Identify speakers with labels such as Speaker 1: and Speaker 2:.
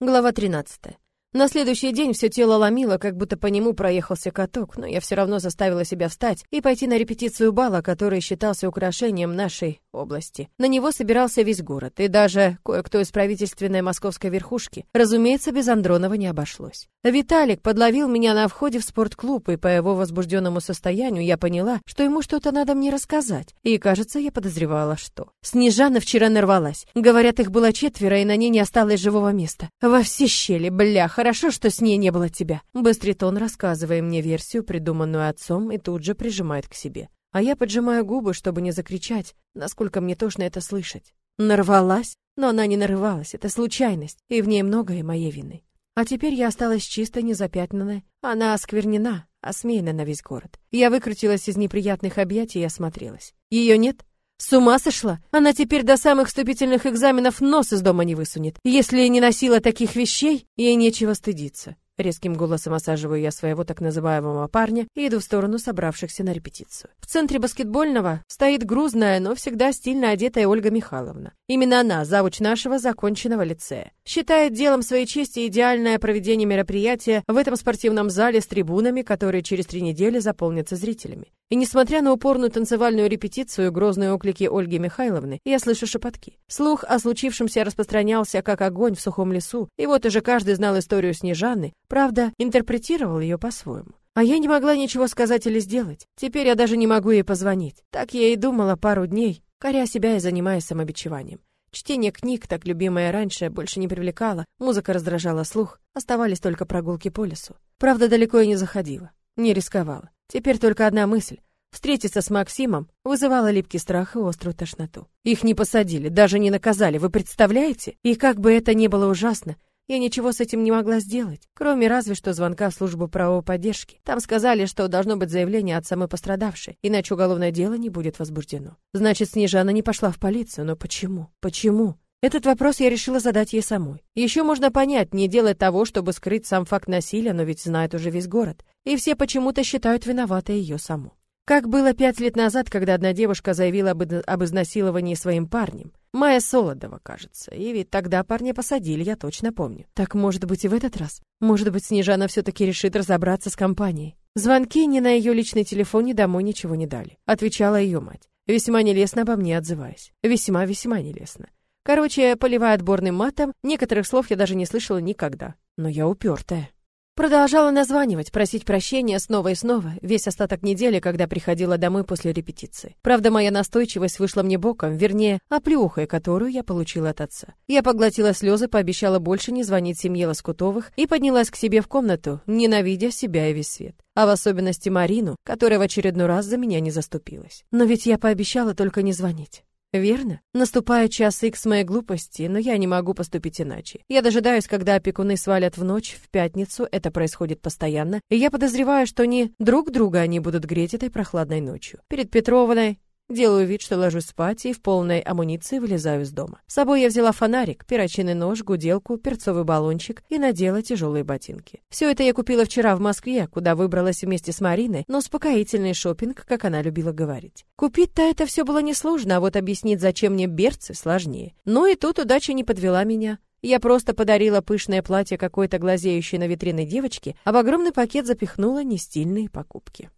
Speaker 1: Глава 13. На следующий день все тело ломило, как будто по нему проехался каток, но я все равно заставила себя встать и пойти на репетицию бала, который считался украшением нашей области. На него собирался весь город, и даже кое-кто из правительственной московской верхушки. Разумеется, без Андронова не обошлось. Виталик подловил меня на входе в спортклуб, и по его возбужденному состоянию я поняла, что ему что-то надо мне рассказать. И, кажется, я подозревала, что. Снежана вчера нарвалась. Говорят, их было четверо, и на ней не осталось живого места. Во все щели, бля, хорошо, что с ней не было тебя. Быстрит он, рассказывая мне версию, придуманную отцом, и тут же прижимает к себе. А я поджимаю губы, чтобы не закричать, насколько мне тошно это слышать. Нарвалась? Но она не нарывалась, это случайность, и в ней многое моей вины. А теперь я осталась чисто незапятнанной. Она осквернена, осмеяна на весь город. Я выкрутилась из неприятных объятий и осмотрелась. Ее нет? С ума сошла? Она теперь до самых вступительных экзаменов нос из дома не высунет. Если не носила таких вещей, ей нечего стыдиться. Резким голосом осаживаю я своего так называемого парня и иду в сторону собравшихся на репетицию. В центре баскетбольного стоит грузная, но всегда стильно одетая Ольга Михайловна. Именно она, завуч нашего законченного лицея. Считает делом своей чести идеальное проведение мероприятия в этом спортивном зале с трибунами, которые через три недели заполнятся зрителями. И несмотря на упорную танцевальную репетицию и грозные оклики Ольги Михайловны, я слышу шепотки. Слух о случившемся распространялся как огонь в сухом лесу, и вот уже каждый знал историю Снежаны, правда, интерпретировал ее по-своему. А я не могла ничего сказать или сделать. Теперь я даже не могу ей позвонить. Так я и думала пару дней, коря себя и занимаясь самобичеванием. Чтение книг, так любимое раньше, больше не привлекало, музыка раздражала слух, оставались только прогулки по лесу. Правда, далеко я не заходила, не рисковала. Теперь только одна мысль. Встретиться с Максимом вызывало липкий страх и острую тошноту. Их не посадили, даже не наказали, вы представляете? И как бы это ни было ужасно, я ничего с этим не могла сделать, кроме разве что звонка в службу правовой поддержки. Там сказали, что должно быть заявление от самой пострадавшей, иначе уголовное дело не будет возбуждено. Значит, Снежана не пошла в полицию, но почему? Почему? Этот вопрос я решила задать ей самой. Еще можно понять, не делать того, чтобы скрыть сам факт насилия, но ведь знает уже весь город. И все почему-то считают виноватой ее саму. Как было пять лет назад, когда одна девушка заявила об, об изнасиловании своим парнем. Майя Солодова, кажется. И ведь тогда парня посадили, я точно помню. Так может быть и в этот раз? Может быть, Снежана все-таки решит разобраться с компанией? Звонки ни на ее личный телефон, ни домой ничего не дали. Отвечала ее мать. Весьма нелестно обо мне отзываясь. Весьма-весьма нелестно. Короче, поливая отборным матом, некоторых слов я даже не слышала никогда. Но я упертая. Продолжала названивать, просить прощения снова и снова, весь остаток недели, когда приходила домой после репетиции. Правда, моя настойчивость вышла мне боком, вернее, оплеухой, которую я получила от отца. Я поглотила слезы, пообещала больше не звонить семье Лоскутовых и поднялась к себе в комнату, ненавидя себя и весь свет. А в особенности Марину, которая в очередной раз за меня не заступилась. Но ведь я пообещала только не звонить. Верно? Наступает час икс моей глупости, но я не могу поступить иначе. Я дожидаюсь, когда опекуны свалят в ночь, в пятницу, это происходит постоянно, и я подозреваю, что не друг друга они будут греть этой прохладной ночью. Перед Петрованой Делаю вид, что ложусь спать и в полной амуниции вылезаю из дома. С собой я взяла фонарик, перочинный нож, гуделку, перцовый баллончик и надела тяжелые ботинки. Все это я купила вчера в Москве, куда выбралась вместе с Мариной, но успокоительный шопинг, как она любила говорить. Купить-то это все было несложно, а вот объяснить, зачем мне берцы, сложнее. Ну и тут удача не подвела меня. Я просто подарила пышное платье какой-то глазеющей на витриной девочке, а в огромный пакет запихнула нестильные покупки.